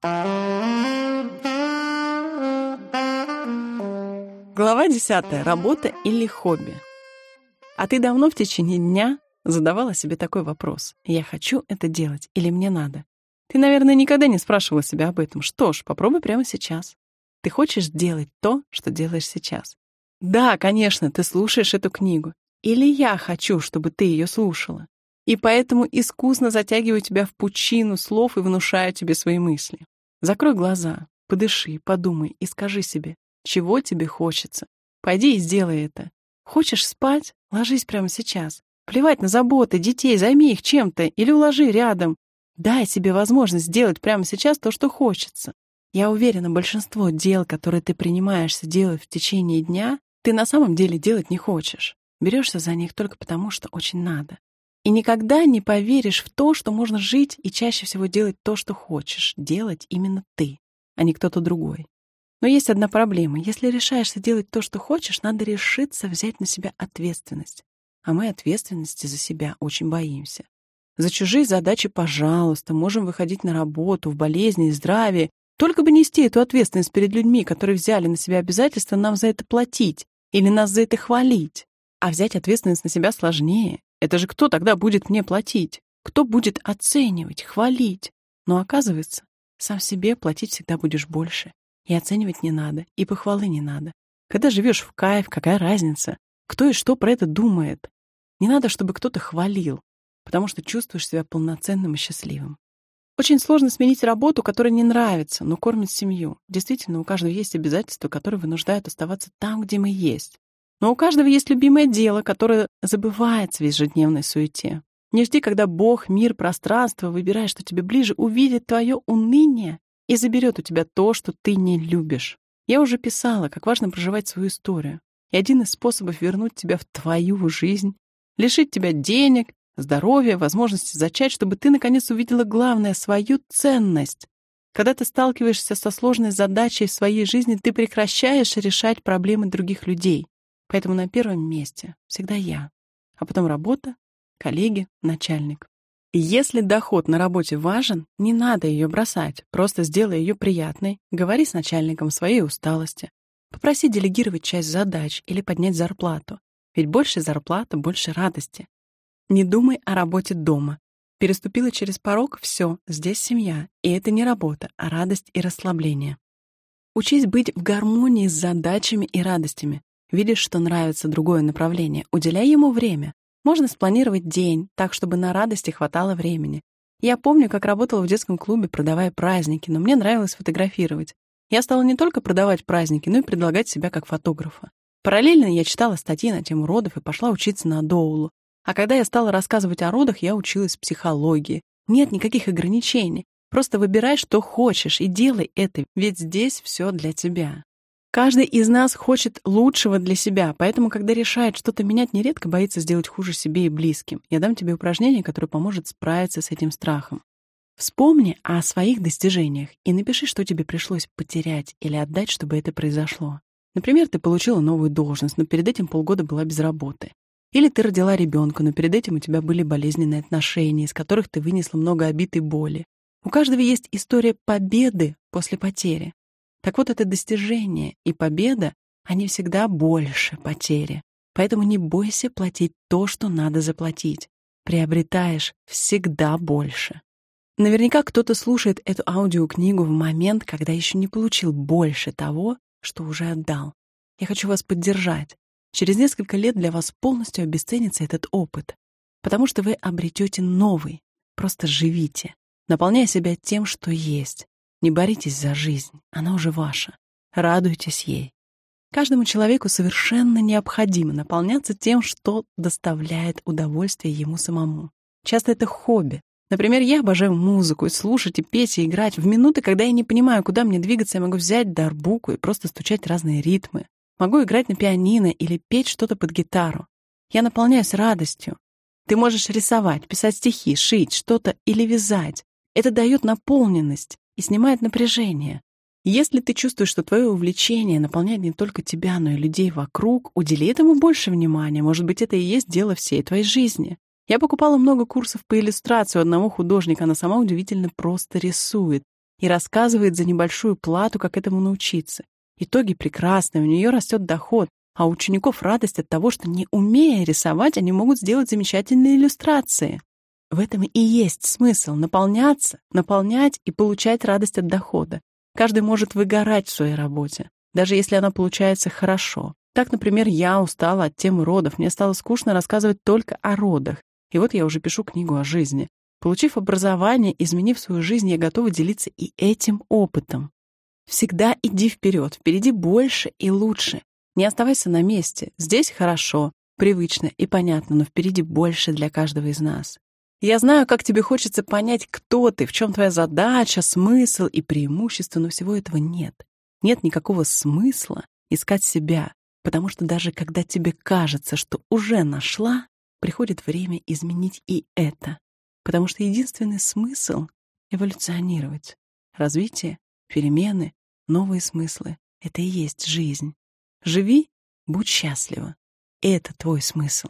Глава 10. Работа или хобби. А ты давно в течение дня задавала себе такой вопрос. Я хочу это делать или мне надо? Ты, наверное, никогда не спрашивала себя об этом. Что ж, попробуй прямо сейчас. Ты хочешь делать то, что делаешь сейчас. Да, конечно, ты слушаешь эту книгу. Или я хочу, чтобы ты ее слушала. И поэтому искусно затягиваю тебя в пучину слов и внушаю тебе свои мысли. Закрой глаза, подыши, подумай и скажи себе, чего тебе хочется. Пойди и сделай это. Хочешь спать? Ложись прямо сейчас. Плевать на заботы детей, займи их чем-то или уложи рядом. Дай себе возможность сделать прямо сейчас то, что хочется. Я уверена, большинство дел, которые ты принимаешься делать в течение дня, ты на самом деле делать не хочешь. Берешься за них только потому, что очень надо. И никогда не поверишь в то, что можно жить и чаще всего делать то, что хочешь. Делать именно ты, а не кто-то другой. Но есть одна проблема. Если решаешься делать то, что хочешь, надо решиться взять на себя ответственность. А мы ответственности за себя очень боимся. За чужие задачи, пожалуйста, можем выходить на работу, в болезни и здравие. Только бы нести эту ответственность перед людьми, которые взяли на себя обязательство нам за это платить или нас за это хвалить. А взять ответственность на себя сложнее. Это же кто тогда будет мне платить? Кто будет оценивать, хвалить? Но оказывается, сам себе платить всегда будешь больше. И оценивать не надо, и похвалы не надо. Когда живешь в кайф, какая разница? Кто и что про это думает? Не надо, чтобы кто-то хвалил, потому что чувствуешь себя полноценным и счастливым. Очень сложно сменить работу, которая не нравится, но кормит семью. Действительно, у каждого есть обязательства, которые вынуждают оставаться там, где мы есть. Но у каждого есть любимое дело, которое забывается в ежедневной суете. Не жди, когда Бог, мир, пространство, выбирая, что тебе ближе, увидит твое уныние и заберет у тебя то, что ты не любишь. Я уже писала, как важно проживать свою историю. И один из способов вернуть тебя в твою жизнь — лишить тебя денег, здоровья, возможности зачать, чтобы ты, наконец, увидела главное — свою ценность. Когда ты сталкиваешься со сложной задачей в своей жизни, ты прекращаешь решать проблемы других людей. Поэтому на первом месте всегда я, а потом работа, коллеги, начальник. Если доход на работе важен, не надо ее бросать, просто сделай ее приятной, говори с начальником своей усталости, попроси делегировать часть задач или поднять зарплату, ведь больше зарплата, больше радости. Не думай о работе дома. Переступила через порог — все, здесь семья, и это не работа, а радость и расслабление. Учись быть в гармонии с задачами и радостями. Видишь, что нравится другое направление, уделяй ему время. Можно спланировать день, так, чтобы на радости хватало времени. Я помню, как работала в детском клубе, продавая праздники, но мне нравилось фотографировать. Я стала не только продавать праздники, но и предлагать себя как фотографа. Параллельно я читала статьи на тему родов и пошла учиться на Доулу. А когда я стала рассказывать о родах, я училась психологии. Нет никаких ограничений. Просто выбирай, что хочешь, и делай это, ведь здесь все для тебя. Каждый из нас хочет лучшего для себя, поэтому, когда решает что-то менять, нередко боится сделать хуже себе и близким. Я дам тебе упражнение, которое поможет справиться с этим страхом. Вспомни о своих достижениях и напиши, что тебе пришлось потерять или отдать, чтобы это произошло. Например, ты получила новую должность, но перед этим полгода была без работы. Или ты родила ребенка, но перед этим у тебя были болезненные отношения, из которых ты вынесла много обид и боли. У каждого есть история победы после потери. Так вот, это достижение и победа, они всегда больше потери. Поэтому не бойся платить то, что надо заплатить. Приобретаешь всегда больше. Наверняка кто-то слушает эту аудиокнигу в момент, когда еще не получил больше того, что уже отдал. Я хочу вас поддержать. Через несколько лет для вас полностью обесценится этот опыт, потому что вы обретете новый. Просто живите, наполняя себя тем, что есть, не боритесь за жизнь, она уже ваша. Радуйтесь ей. Каждому человеку совершенно необходимо наполняться тем, что доставляет удовольствие ему самому. Часто это хобби. Например, я обожаю музыку, и слушать, и петь, и играть. В минуты, когда я не понимаю, куда мне двигаться, я могу взять дарбуку и просто стучать разные ритмы. Могу играть на пианино или петь что-то под гитару. Я наполняюсь радостью. Ты можешь рисовать, писать стихи, шить что-то или вязать. Это дает наполненность и снимает напряжение. Если ты чувствуешь, что твое увлечение наполняет не только тебя, но и людей вокруг, удели этому больше внимания. Может быть, это и есть дело всей твоей жизни. Я покупала много курсов по иллюстрации у одного художника, она сама удивительно просто рисует. и рассказывает за небольшую плату, как этому научиться. Итоги прекрасные, у нее растет доход, а у учеников радость от того, что не умея рисовать, они могут сделать замечательные иллюстрации. В этом и есть смысл — наполняться, наполнять и получать радость от дохода. Каждый может выгорать в своей работе, даже если она получается хорошо. Так, например, я устала от темы родов, мне стало скучно рассказывать только о родах. И вот я уже пишу книгу о жизни. Получив образование, изменив свою жизнь, я готова делиться и этим опытом. Всегда иди вперед, впереди больше и лучше. Не оставайся на месте. Здесь хорошо, привычно и понятно, но впереди больше для каждого из нас. Я знаю, как тебе хочется понять, кто ты, в чем твоя задача, смысл и преимущество, но всего этого нет. Нет никакого смысла искать себя, потому что даже когда тебе кажется, что уже нашла, приходит время изменить и это. Потому что единственный смысл — эволюционировать. Развитие, перемены, новые смыслы — это и есть жизнь. Живи, будь счастлива. Это твой смысл.